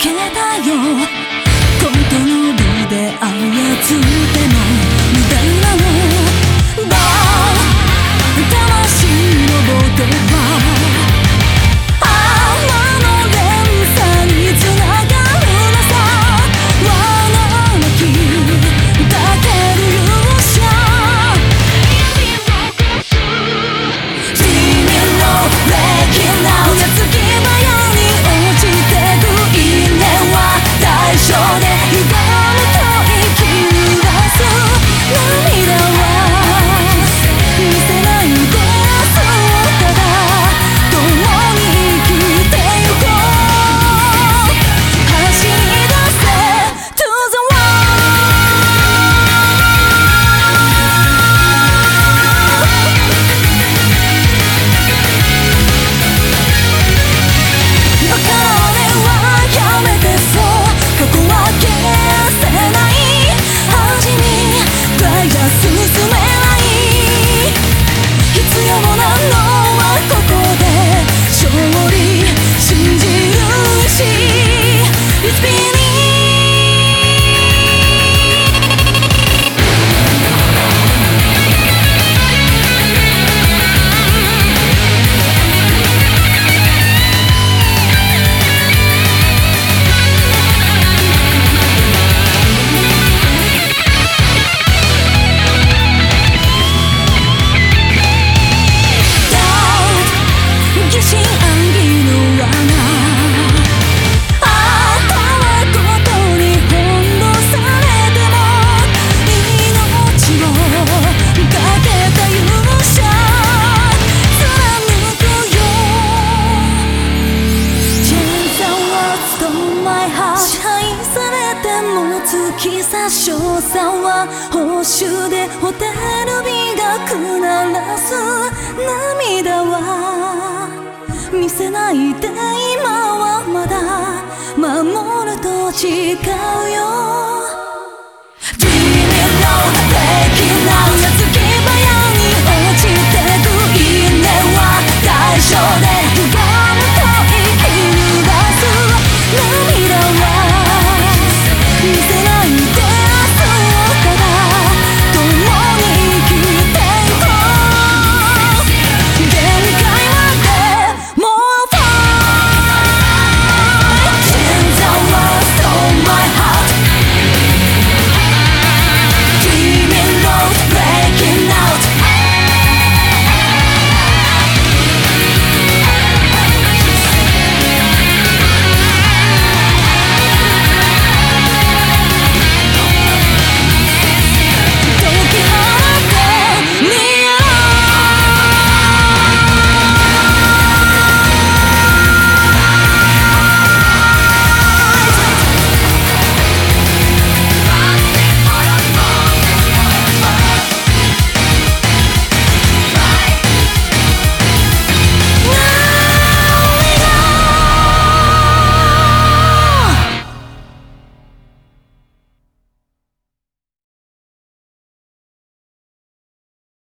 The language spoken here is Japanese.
けだよ。月さ少佐は報酬でホテル美学ならす。涙は見せないで今はまだ守ると誓うよ。